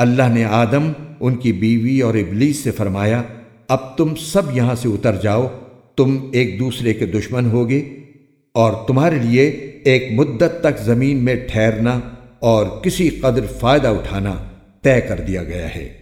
اللہ نے آدم، ان کی بیوی اور ابلیس سے فرمایا، اب تم سب یہاں سے اتر جاؤ، تم ایک دوسرے کے دشمن ہوگے اور تمہارے لیے ایک مدت تک زمین میں ٹھہرنا اور کسی قدر فائدہ اٹھانا طے کر دیا گیا ہے۔